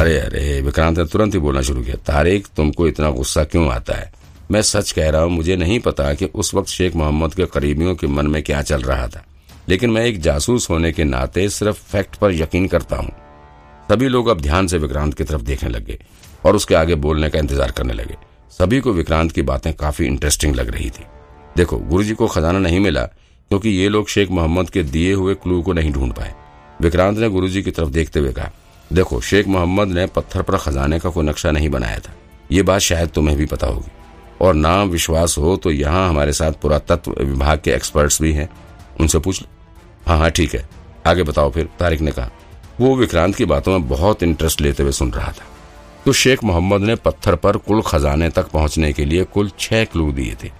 अरे अरे, विक्रांत ने तुरंत ही बोलना शुरू किया, तारिक, तुमको इतना गुस्सा क्यों आता है? मैं सच कह रहा हूँ, मुझे नहीं पता कि उस वक्त शेख मोहम्मद के करीबियों के मन में क्या चल रहा था। लेकिन मैं एक जासूस होने के नाते सिर्फ़ फैक्ट पर यकीन करता हूँ। सभी लोग अब ध्यान से विक्रांत की तरफ़ देखने लगे और उसके आगे बोलने का इंतज़ार करने लगे। सभी को विक्रांत की बातें काफ़ी इंटरेस्टिंग लग रही थी। देखो, गुरुजी को खजाना नहीं मिला, क्योंकि ये लोग शेख मोहम्मद के दिए हुए क्लू को नहीं ढूंढ पाए। विक्रांत ने गुरुजी की तरफ़ देखते हुए कहा देखो, शेख मोहम्मद ने पत्थर पर खजाने का कोई नक्शा नहीं बनाया था। ये बात शायद तुम्हें भी पता होगी। और ना विश्वास हो तो यहाँ हमारे साथ पुरातत्व विभाग के एक्सपर्ट्स भी हैं। उनसे पूछ लो। हाँ हाँ ठीक है। आगे बताओ फिर, तारिक ने कहा। वो विक्रांत की बातों में बहुत इंटरेस्ट लेते हुए सुन रहा था। तो शेख मोहम्मद ने पत्थर पर कुल खजाने तक पहुँचने के लिए कुल छह क्लू दिए थे।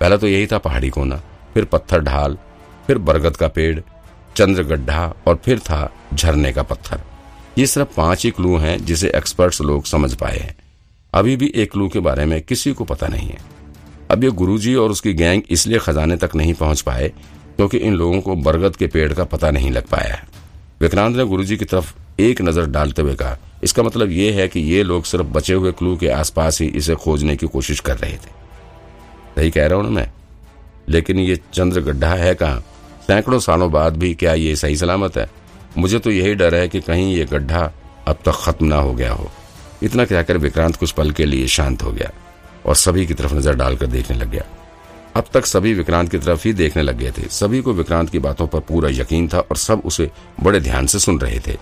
पहला तो यही था पहाड़ी कोना, फिर पत्थर ढाल, फिर बरगद का पेड़ चंद्र गड्ढा और फिर था झरने का पत्थर। ये सिर्फ़ पाँच ही क्लू हैं जिसे एक्सपर्ट्स लोग समझ पाए हैं। अभी भी एक क्लू के बारे में किसी को पता नहीं है। अब ये गुरुजी और उसकी गैंग इसलिए खजाने तक नहीं पहुँच पाए क्योंकि इन लोगों को बरगद के पेड़ का पता नहीं लग पाया है। विक्रांत ने गुरुजी की तरफ़ एक नज़र डालते हुए कहा, इसका मतलब ये है कि ये लोग सिर्फ़ बचे हुए क्लू के आसपास ही इसे खोजने की कोशिश कर रहे थे। सही कह रहा हूँ ना मैं? लेकिन ये चंद्र गड्ढा है कहा? सैकड़ों सालों बाद भी क्या ये सही सलामत है? मुझे तो यही डर है कि कहीं ये गड्ढा अब तक खत्म ना हो गया हो। इतना कहकर विक्रांत कुछ पल के लिए शांत हो गया और सभी की तरफ़ नज़र डालकर देखने लग गया। अब तक सभी विक्रांत की तरफ़ ही देखने लग गए थे। सभी को विक्रांत की बातों पर पूरा यकीन था और सब उसे बड़े ध्यान से सुन रहे थे।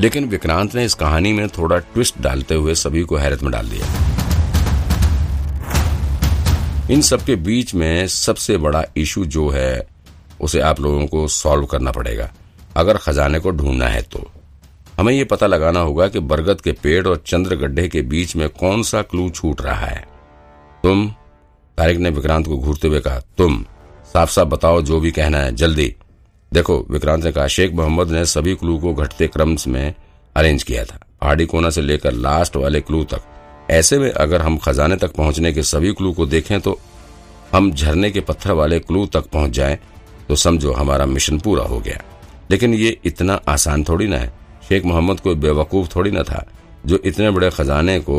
लेकिन विक्रांत ने इस कहानी में थोड़ा ट्विस्ट डालते हुए सभी को हैरत में डाल दिया। इन सबके बीच में सबसे बड़ा इशू जो है, उसे आप लोगों को सॉल्व करना पड़ेगा। अगर खजाने को ढूंढना है तो। हमें ये पता लगाना होगा कि बरगद के पेड़ और चंद्र गड्ढे के बीच में कौन सा क्लू छूट रहा है। तुम, तारिक ने विक्रांत को घूरते हुए कहा, तुम साफ़ साफ़ बताओ जो भी कहना है, जल्दी। देखो, विक्रांत ने कहा, शेख मोहम्मद ने सभी क्लू को घटते क्रम में अरेंज किया था पहाड़ी कोना से लेकर लास्ट वाले क्लू तक। ऐसे में अगर हम खजाने तक पहुँचने के सभी क्लू को देखें तो हम झरने के पत्थर वाले क्लू तक पहुँच जाएँ तो समझो हमारा मिशन पूरा हो गया। लेकिन ये इतना आसान थोड़ी ना है। शेख मोहम्मद कोई बेवकूफ़ थोड़ी ना था, जो इतने बड़े खजाने को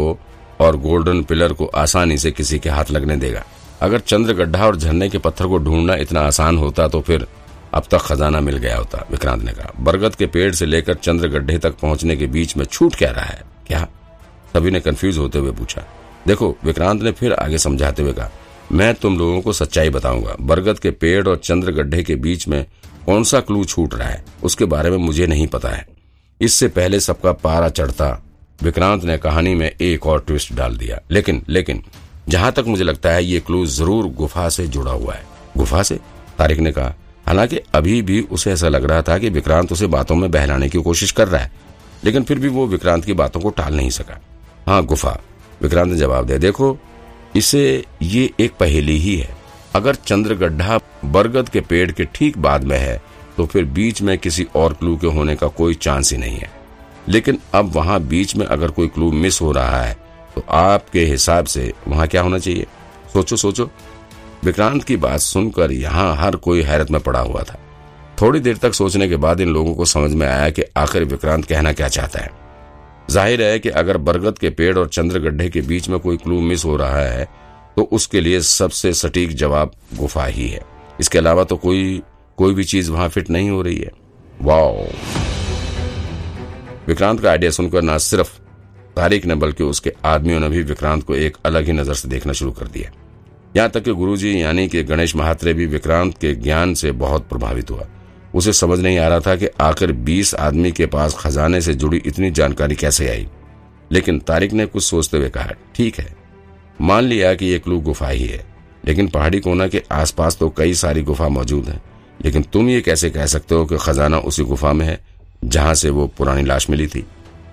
और गोल्डन पिलर को आसानी से किसी के हाथ लगने देगा। अगर चंद्र गड्ढा और झरने के पत्थर को ढूंढना इतना आसान होता तो फिर अब तक खजाना मिल गया होता, विक्रांत ने कहा। बरगद के पेड़ से लेकर चंद्र गड्ढे तक पहुँचने के बीच में छूट क्या रहा है? क्या? सभी ने कंफ्यूज होते हुए पूछा। देखो, विक्रांत ने फिर आगे समझाते हुए कहा, मैं तुम लोगों को सच्चाई बताऊँगा। बरगद के पेड़ और चंद्र गड्ढे के बीच में कौन सा क्लू छूट रहा है? उसके बारे में मुझे नहीं पता है। इससे पहले सबका पारा चढ़ता, विक्रांत ने कहानी में एक और ट्विस्ट डाल दिया। लेकिन लेकिन, जहाँ तक मुझे लगता है ये क्लू ज़रूर गुफा से जुड़ा हुआ है। गुफा से? तारिक ने कहा। हालाँकि अभी भी उसे ऐसा लग रहा था कि विक्रांत उसे बातों में बहलाने की कोशिश कर रहा है। लेकिन फिर भी वो विक्रांत की बातों को टाल नहीं सका। हाँ गुफा। विक्रांत ने जवाब दिया। देखो, इसे, ये एक पहेली ही है। अगर चंद्र गड्ढा बरगद के पेड़ के ठीक बाद में है तो फिर बीच में किसी और क्लू के होने का कोई चांस ही नहीं है। लेकिन अब वहाँ बीच में अगर कोई क्लू मिस हो रहा है तो आपके हिसाब से वहाँ क्या होना चाहिए? सोचो सोचो। विक्रांत की बात सुनकर यहाँ हर कोई हैरत में पड़ा हुआ था। थोड़ी देर तक सोचने के बाद इन लोगों को समझ में आया कि आखिर विक्रांत कहना क्या चाहता है। ज़ाहिर है कि अगर बरगद के पेड़ और चंद्र गड्ढे के बीच में कोई क्लू मिस हो रहा है तो उसके लिए सबसे सटीक जवाब गुफा ही है। इसके अलावा तो कोई कोई भी चीज़ वहाँ फिट नहीं हो रही है। वाओ। विक्रांत का आइडिया सुनकर ना सिर्फ़ तारिक ने, बल्कि उसके आदमियों ने भी विक्रांत को एक अलग ही नज़र से देखना शुरू कर दिया। यहाँ तक कि गुरुजी, यानी कि गणेश महात्रे भी विक्रांत के ज्ञान से बहुत प्रभावित हुआ। उसे समझ नहीं आ रहा था कि आखिर बीस आदमी के पास खजाने से जुड़ी इतनी जानकारी कैसे आई। लेकिन तारिक ने कुछ सोचते हुए कहा, ठीक है मान लिया कि ये क्लू गुफा ही है लेकिन पहाड़ी कोना के आसपास तो कई सारी गुफा मौजूद हैं। लेकिन तुम ये कैसे कह सकते हो कि खजाना उसी गुफा में है जहाँ से वो पुरानी लाश मिली थी?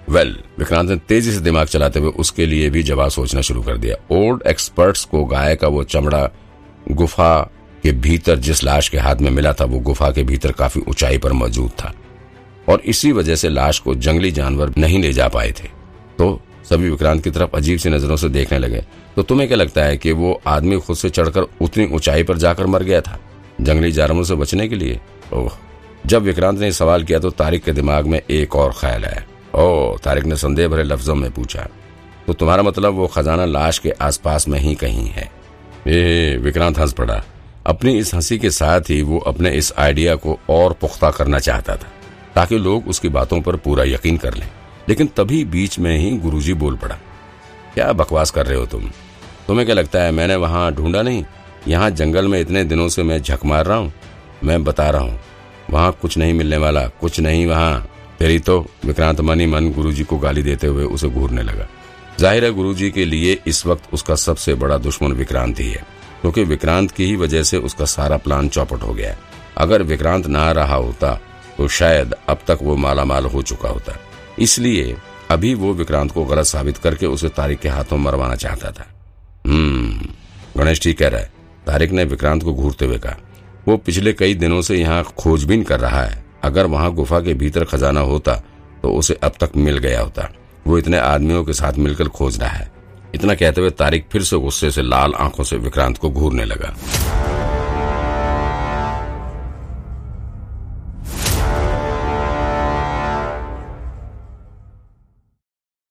वेल well, विक्रांत ने तेज़ी से दिमाग चलाते हुए उसके लिए भी जवाब सोचना शुरू कर दिया। ओल्ड एक्सपर्ट्स को गाय का वो चमड़ा गुफा के भीतर जिस लाश के हाथ में मिला था वो गुफा के भीतर काफ़ी ऊंचाई पर मौजूद था। और इसी वजह से लाश को जंगली जानवर नहीं ले जा पाए थे। तो सभी विक्रांत की तरफ़ अजीब सी नज़रों से देखने लगे। तो तुम्हें क्या लगता है कि वो आदमी खुद से चढ़कर उतनी ऊंचाई पर जाकर मर गया था, जंगली जानवरों से बचने के लिए? ओह, जब विक्रांत ने सवाल किया तो तारिक के दिमाग में एक और ख्याल आया। ओह, तारिक ने संदेह भरे लफ्जों में पूछा तो तुम्हारा मतलब वो खजाना लाश के आसपास में ही कहीं है? ए विक्रांत हंस पड़ा। अपनी इस हँसी के साथ ही वो अपने इस आइडिया को और पुख्ता करना चाहता था, ताकि लोग उसकी बातों पर पूरा यकीन कर लें। लेकिन तभी बीच में ही गुरुजी बोल पड़ा क्या बकवास कर रहे हो तुम? तुम्हें क्या लगता है मैंने वहाँ ढूंढा नहीं? यहाँ जंगल में इतने दिनों से मैं झक मार रहा हूँ। मैं बता रहा हूँ, वहाँ कुछ नहीं मिलने वाला, कुछ नहीं वहाँ। तेरी तो विक्रांत मनी मन गुरुजी को गाली देते हुए उसे घूरने लगा। ज़ाहिर है गुरुजी के लिए इस वक्त उसका सबसे बड़ा दुश्मन विक्रांत ही है, क्योंकि विक्रांत की ही वजह से उसका सारा प्लान चौपट हो गया अगर विक्रांत ना रहा होता तो शायद अब तक वो माला माल हो चुका होता। इसलिए अभी वो विक्रांत को गलत साबित करके उसे तारिक के हाथों मरवाना चाहता था। हम्म गणेश ठीक कह रहा है। तारिक ने विक्रांत को घूरते हुए कहा, वो पिछले कई दिनों से यहाँ खोजबीन कर रहा है। अगर वहाँ गुफा के भीतर खजाना होता तो उसे अब तक मिल गया होता। वो इतने आदमियों के साथ मिलकर खोज रहा है। इतना कहते हुए तारिक फिर से गुस्से से लाल आँखों से विक्रांत को घूरने लगा।